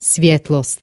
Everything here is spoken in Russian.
svjetlost